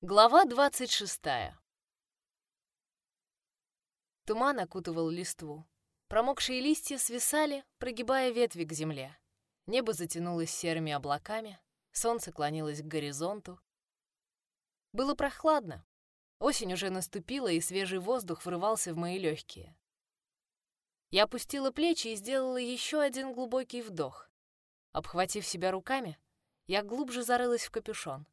Глава 26. Туман окутывал листву. Промокшие листья свисали, прогибая ветви к земле. Небо затянулось серыми облаками, солнце клонилось к горизонту. Было прохладно. Осень уже наступила, и свежий воздух врывался в мои легкие. Я опустила плечи и сделала еще один глубокий вдох. Обхватив себя руками, я глубже зарылась в капюшон.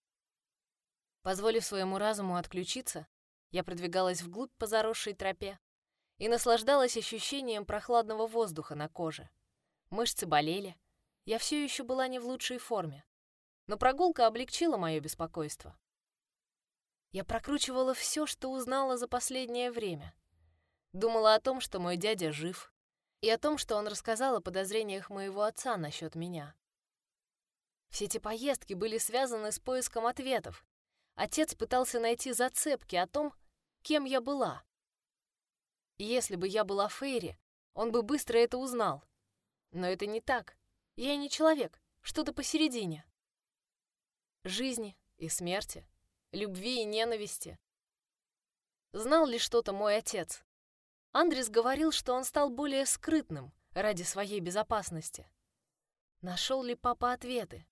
Позволив своему разуму отключиться, я продвигалась вглубь по заросшей тропе и наслаждалась ощущением прохладного воздуха на коже. Мышцы болели, я все еще была не в лучшей форме, но прогулка облегчила мое беспокойство. Я прокручивала все, что узнала за последнее время. Думала о том, что мой дядя жив, и о том, что он рассказал о подозрениях моего отца насчет меня. Все эти поездки были связаны с поиском ответов. Отец пытался найти зацепки о том, кем я была. Если бы я была Фейри, он бы быстро это узнал. Но это не так. Я не человек, что-то посередине. Жизни и смерти, любви и ненависти. Знал ли что-то мой отец? Андрес говорил, что он стал более скрытным ради своей безопасности. Нашел ли папа ответы?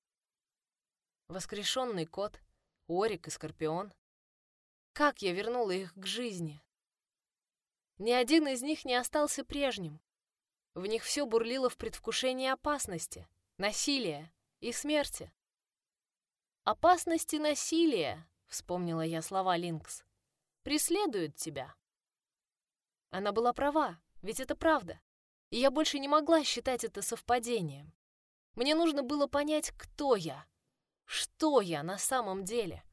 Воскрешенный кот, Орик и Скорпион. Как я вернула их к жизни? Ни один из них не остался прежним. В них все бурлило в предвкушении опасности, насилия и смерти. «Опасность и насилие», — вспомнила я слова Линкс, — «преследуют тебя». Она была права, ведь это правда. И я больше не могла считать это совпадением. Мне нужно было понять, кто я, что я на самом деле.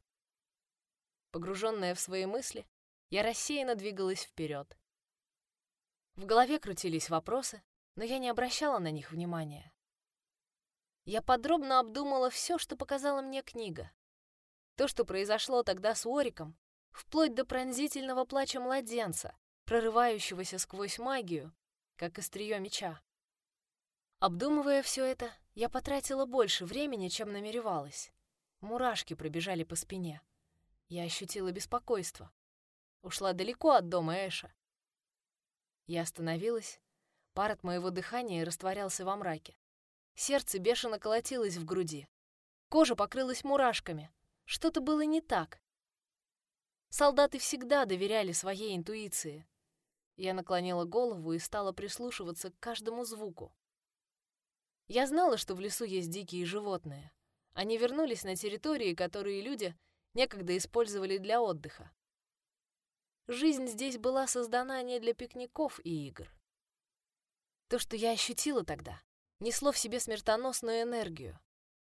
Погруженная в свои мысли, я рассеянно двигалась вперед. В голове крутились вопросы, но я не обращала на них внимания. Я подробно обдумала все, что показала мне книга. То, что произошло тогда с Ориком, вплоть до пронзительного плача младенца, прорывающегося сквозь магию, как острие меча. Обдумывая все это, я потратила больше времени, чем намеревалась. Мурашки пробежали по спине. Я ощутила беспокойство. Ушла далеко от дома Эша. Я остановилась. Пар от моего дыхания растворялся во мраке. Сердце бешено колотилось в груди. Кожа покрылась мурашками. Что-то было не так. Солдаты всегда доверяли своей интуиции. Я наклонила голову и стала прислушиваться к каждому звуку. Я знала, что в лесу есть дикие животные. Они вернулись на территории, которые люди некогда использовали для отдыха. Жизнь здесь была создана не для пикников и игр. То, что я ощутила тогда, несло в себе смертоносную энергию,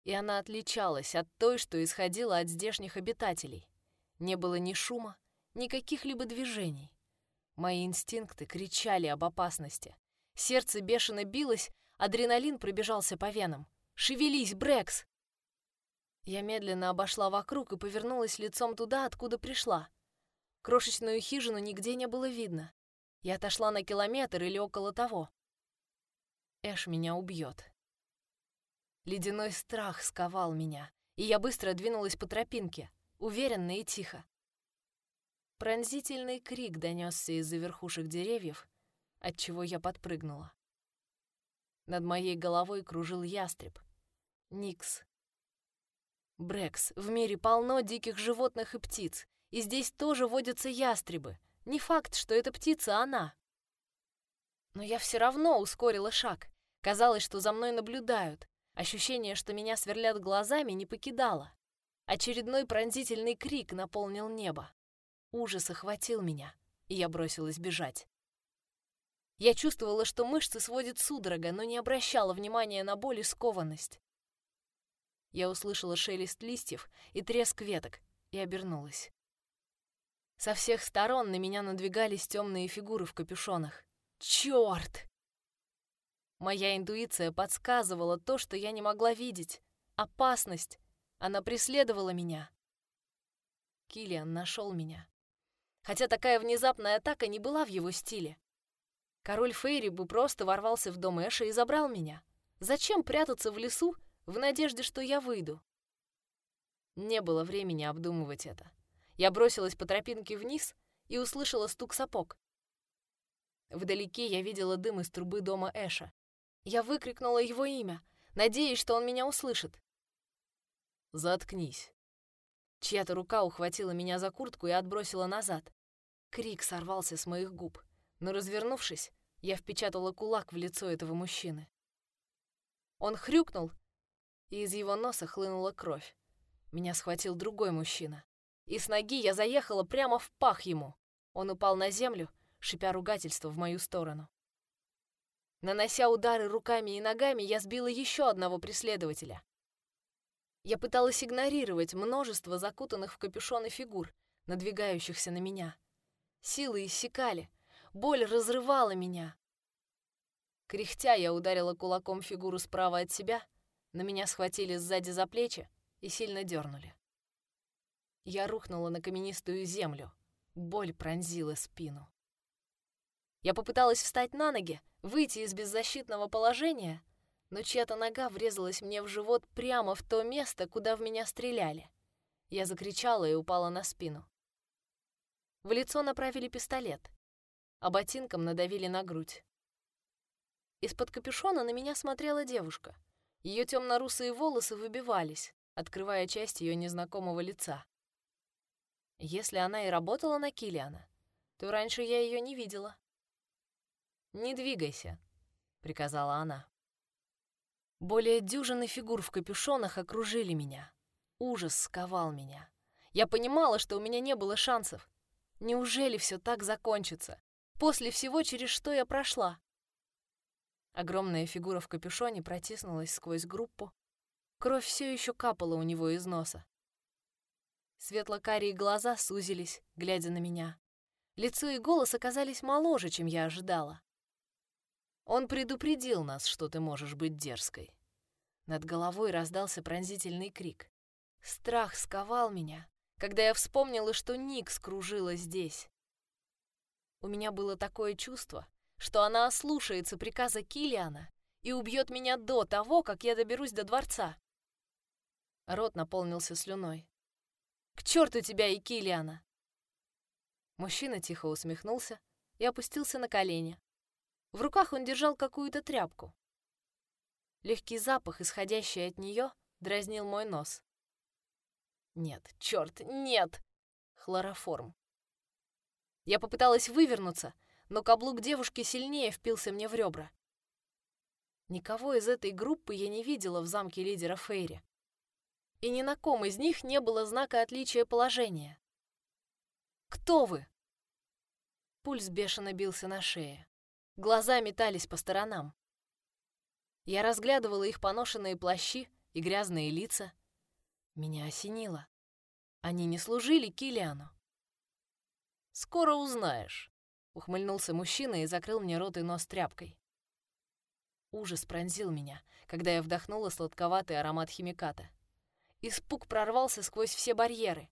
и она отличалась от той, что исходила от здешних обитателей. Не было ни шума, ни каких-либо движений. Мои инстинкты кричали об опасности. Сердце бешено билось, адреналин пробежался по венам. «Шевелись, Брекс!» Я медленно обошла вокруг и повернулась лицом туда, откуда пришла. Крошечную хижину нигде не было видно. Я отошла на километр или около того. Эш меня убьет. Ледяной страх сковал меня, и я быстро двинулась по тропинке, уверенно и тихо. Пронзительный крик донесся из-за верхушек деревьев, от чего я подпрыгнула. Над моей головой кружил ястреб. Никс. Брекс, в мире полно диких животных и птиц, и здесь тоже водятся ястребы. Не факт, что эта птица она. Но я все равно ускорила шаг. Казалось, что за мной наблюдают. Ощущение, что меня сверлят глазами, не покидало. Очередной пронзительный крик наполнил небо. Ужас охватил меня, и я бросилась бежать. Я чувствовала, что мышцы сводят судорога, но не обращала внимания на боль и скованность. Я услышала шелест листьев и треск веток и обернулась. Со всех сторон на меня надвигались темные фигуры в капюшонах. Черт! Моя интуиция подсказывала то, что я не могла видеть. Опасность. Она преследовала меня. Килиан нашел меня хотя такая внезапная атака не была в его стиле. Король Фейри бы просто ворвался в дом Эша и забрал меня. Зачем прятаться в лесу в надежде, что я выйду? Не было времени обдумывать это. Я бросилась по тропинке вниз и услышала стук сапог. Вдалеке я видела дым из трубы дома Эша. Я выкрикнула его имя, надеясь, что он меня услышит. «Заткнись». Чья-то рука ухватила меня за куртку и отбросила назад. Крик сорвался с моих губ, но, развернувшись, я впечатала кулак в лицо этого мужчины. Он хрюкнул, и из его носа хлынула кровь. Меня схватил другой мужчина. И с ноги я заехала прямо в пах ему. Он упал на землю, шипя ругательство в мою сторону. Нанося удары руками и ногами, я сбила еще одного преследователя. Я пыталась игнорировать множество закутанных в капюшоны фигур, надвигающихся на меня. Силы иссякали, боль разрывала меня. Кряхтя я ударила кулаком фигуру справа от себя, на меня схватили сзади за плечи и сильно дернули. Я рухнула на каменистую землю, боль пронзила спину. Я попыталась встать на ноги, выйти из беззащитного положения, но чья-то нога врезалась мне в живот прямо в то место, куда в меня стреляли. Я закричала и упала на спину. В лицо направили пистолет, а ботинком надавили на грудь. Из-под капюшона на меня смотрела девушка. Ее темно-русые волосы выбивались, открывая часть ее незнакомого лица. Если она и работала на Килиана, то раньше я ее не видела. «Не двигайся», — приказала она. Более дюжины фигур в капюшонах окружили меня. Ужас сковал меня. Я понимала, что у меня не было шансов. Неужели все так закончится? После всего, через что я прошла? Огромная фигура в капюшоне протиснулась сквозь группу. Кровь все еще капала у него из носа. Светло-карие глаза сузились, глядя на меня. Лицо и голос оказались моложе, чем я ожидала. Он предупредил нас, что ты можешь быть дерзкой. Над головой раздался пронзительный крик. Страх сковал меня, когда я вспомнила, что Ник скружила здесь. У меня было такое чувство, что она ослушается приказа Килиана и убьет меня до того, как я доберусь до дворца. Рот наполнился слюной. «К черту тебя и Килиана!» Мужчина тихо усмехнулся и опустился на колени. В руках он держал какую-то тряпку. Легкий запах, исходящий от нее, дразнил мой нос. Нет, черт, нет! Хлороформ. Я попыталась вывернуться, но каблук девушки сильнее впился мне в ребра. Никого из этой группы я не видела в замке лидера Фейри. И ни на ком из них не было знака отличия положения. «Кто вы?» Пульс бешено бился на шее. Глаза метались по сторонам. Я разглядывала их поношенные плащи и грязные лица. Меня осенило. Они не служили Килиану. «Скоро узнаешь», — ухмыльнулся мужчина и закрыл мне рот и нос тряпкой. Ужас пронзил меня, когда я вдохнула сладковатый аромат химиката. Испуг прорвался сквозь все барьеры.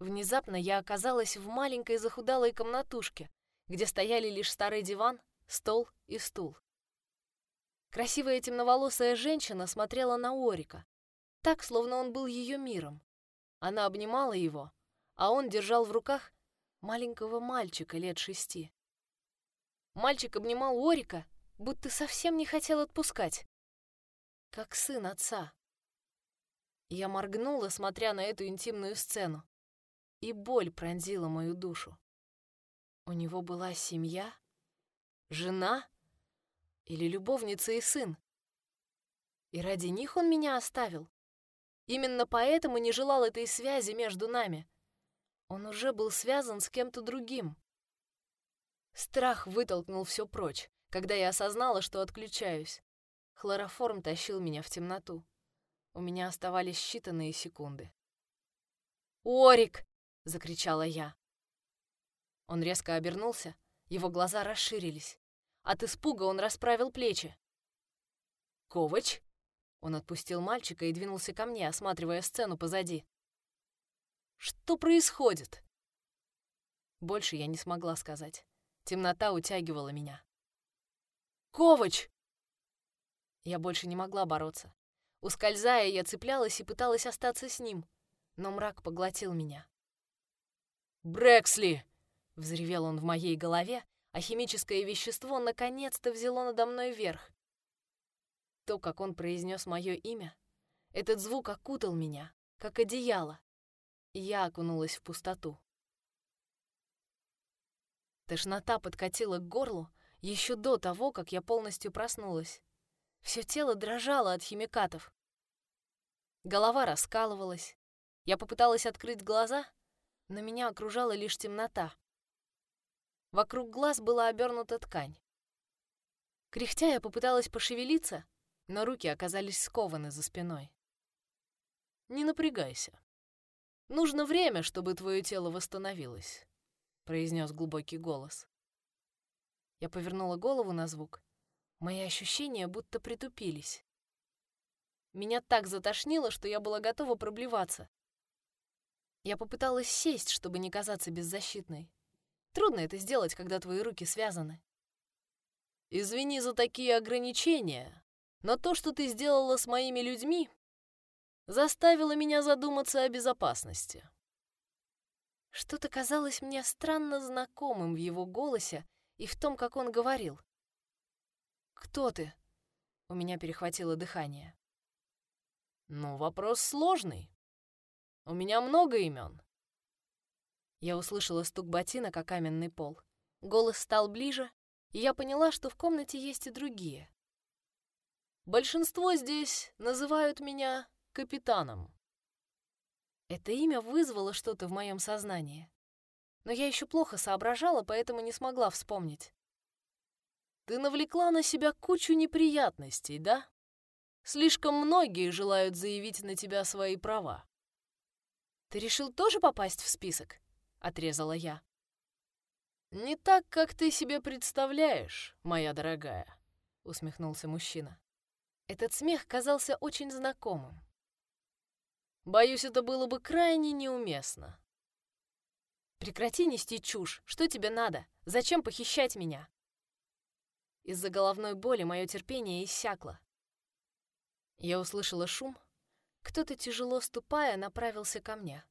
Внезапно я оказалась в маленькой захудалой комнатушке, где стояли лишь старый диван, стол и стул. Красивая темноволосая женщина смотрела на Орика, так, словно он был ее миром. Она обнимала его, а он держал в руках маленького мальчика лет шести. Мальчик обнимал Орика, будто совсем не хотел отпускать. Как сын отца. Я моргнула, смотря на эту интимную сцену, и боль пронзила мою душу. У него была семья? Жена? Или любовница и сын? И ради них он меня оставил. Именно поэтому не желал этой связи между нами. Он уже был связан с кем-то другим. Страх вытолкнул все прочь, когда я осознала, что отключаюсь. Хлороформ тащил меня в темноту. У меня оставались считанные секунды. «Орик!» — закричала я. Он резко обернулся, его глаза расширились. От испуга он расправил плечи. «Ковач?» Он отпустил мальчика и двинулся ко мне, осматривая сцену позади. «Что происходит?» Больше я не смогла сказать. Темнота утягивала меня. «Ковач!» Я больше не могла бороться. Ускользая, я цеплялась и пыталась остаться с ним, но мрак поглотил меня. «Брэксли!» — взревел он в моей голове, а химическое вещество наконец-то взяло надо мной верх. То, как он произнес мое имя, этот звук окутал меня, как одеяло, я окунулась в пустоту. Тошнота подкатила к горлу еще до того, как я полностью проснулась. Все тело дрожало от химикатов. Голова раскалывалась. Я попыталась открыть глаза, но меня окружала лишь темнота. Вокруг глаз была обернута ткань. Кряхтя я попыталась пошевелиться, но руки оказались скованы за спиной. «Не напрягайся. Нужно время, чтобы твое тело восстановилось», — произнес глубокий голос. Я повернула голову на звук. Мои ощущения будто притупились. Меня так затошнило, что я была готова проблеваться. Я попыталась сесть, чтобы не казаться беззащитной. Трудно это сделать, когда твои руки связаны. Извини за такие ограничения, но то, что ты сделала с моими людьми, заставило меня задуматься о безопасности. Что-то казалось мне странно знакомым в его голосе и в том, как он говорил. «Кто ты?» — у меня перехватило дыхание. «Ну, вопрос сложный. У меня много имен. Я услышала стук ботинок о каменный пол. Голос стал ближе, и я поняла, что в комнате есть и другие. Большинство здесь называют меня капитаном. Это имя вызвало что-то в моем сознании. Но я еще плохо соображала, поэтому не смогла вспомнить. Ты навлекла на себя кучу неприятностей, да? Слишком многие желают заявить на тебя свои права. Ты решил тоже попасть в список? отрезала я. Не так, как ты себе представляешь, моя дорогая, усмехнулся мужчина. Этот смех казался очень знакомым. Боюсь, это было бы крайне неуместно. Прекрати нести чушь. Что тебе надо? Зачем похищать меня? Из-за головной боли мое терпение иссякло. Я услышала шум. Кто-то, тяжело ступая, направился ко мне.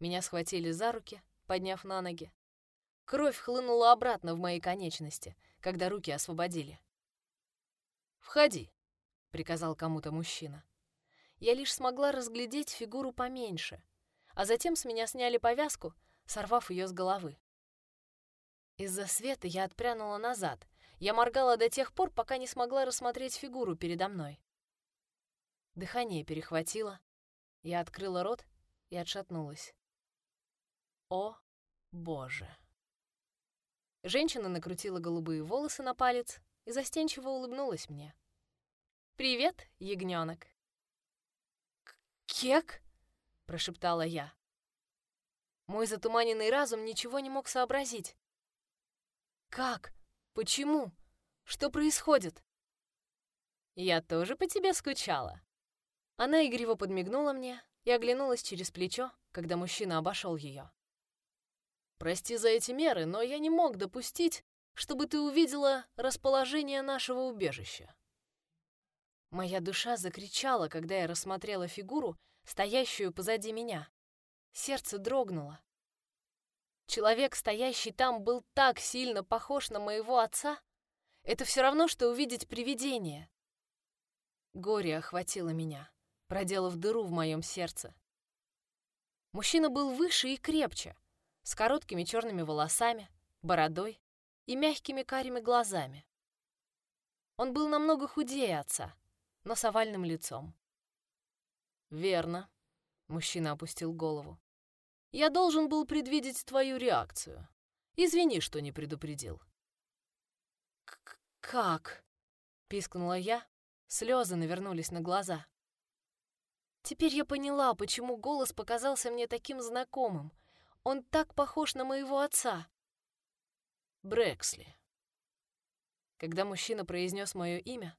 Меня схватили за руки, подняв на ноги. Кровь хлынула обратно в мои конечности, когда руки освободили. «Входи», — приказал кому-то мужчина. Я лишь смогла разглядеть фигуру поменьше, а затем с меня сняли повязку, сорвав ее с головы. Из-за света я отпрянула назад. Я моргала до тех пор, пока не смогла рассмотреть фигуру передо мной. Дыхание перехватило. Я открыла рот и отшатнулась. О, боже. Женщина накрутила голубые волосы на палец и застенчиво улыбнулась мне. «Привет, ягненок!» «Кек?» — прошептала я. Мой затуманенный разум ничего не мог сообразить. «Как? Почему? Что происходит?» «Я тоже по тебе скучала». Она игриво подмигнула мне и оглянулась через плечо, когда мужчина обошел ее. Прости за эти меры, но я не мог допустить, чтобы ты увидела расположение нашего убежища. Моя душа закричала, когда я рассмотрела фигуру, стоящую позади меня. Сердце дрогнуло. Человек, стоящий там, был так сильно похож на моего отца. Это все равно, что увидеть привидение. Горе охватило меня, проделав дыру в моем сердце. Мужчина был выше и крепче, с короткими черными волосами, бородой и мягкими карими глазами. Он был намного худее отца, но с овальным лицом. «Верно», — мужчина опустил голову. «Я должен был предвидеть твою реакцию. Извини, что не предупредил». «Как?» — пискнула я. Слезы навернулись на глаза. Теперь я поняла, почему голос показался мне таким знакомым — он так похож на моего отца. Брэксли. Когда мужчина произнес мое имя,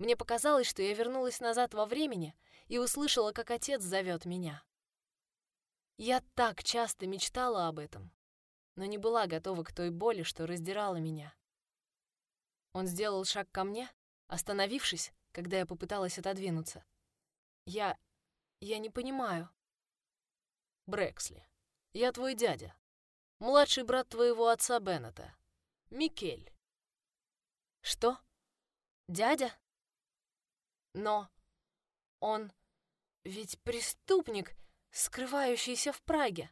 мне показалось, что я вернулась назад во времени и услышала, как отец зовет меня. Я так часто мечтала об этом, но не была готова к той боли, что раздирала меня. Он сделал шаг ко мне, остановившись, когда я попыталась отодвинуться. Я... я не понимаю. Брэксли. Я твой дядя. Младший брат твоего отца Беннета. Микель. Что? Дядя? Но он ведь преступник, скрывающийся в Праге.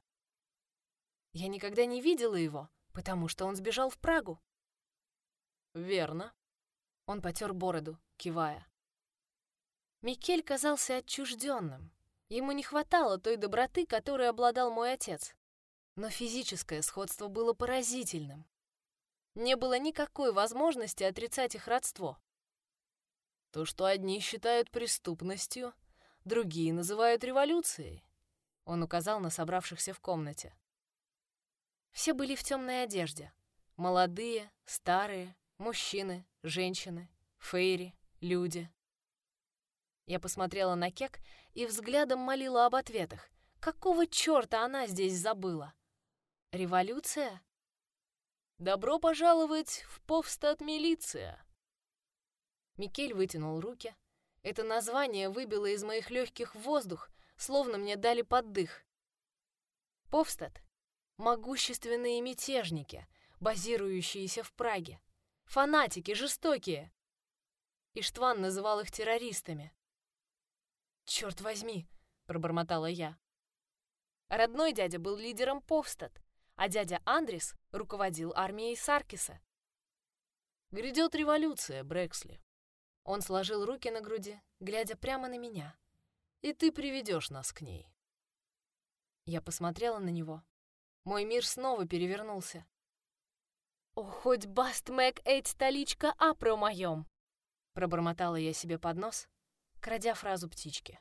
Я никогда не видела его, потому что он сбежал в Прагу. Верно. Он потер бороду, кивая. Микель казался отчужденным. Ему не хватало той доброты, которой обладал мой отец. Но физическое сходство было поразительным. Не было никакой возможности отрицать их родство. То, что одни считают преступностью, другие называют революцией. Он указал на собравшихся в комнате. Все были в темной одежде. Молодые, старые, мужчины, женщины, фейри, люди. Я посмотрела на Кек и взглядом молила об ответах. Какого черта она здесь забыла? Революция? Добро пожаловать в Повстат милиция. Микель вытянул руки. Это название выбило из моих легких воздух, словно мне дали поддых. Повстат — могущественные мятежники, базирующиеся в Праге. Фанатики, жестокие. Иштван называл их террористами. «Черт возьми!» — пробормотала я. Родной дядя был лидером Повстат, а дядя Андрис руководил армией Саркиса. «Грядет революция, Брэксли». Он сложил руки на груди, глядя прямо на меня. «И ты приведешь нас к ней». Я посмотрела на него. Мой мир снова перевернулся. «О, хоть баст мэк эть столичка а про моем!» Пробормотала я себе под нос, крадя фразу птички.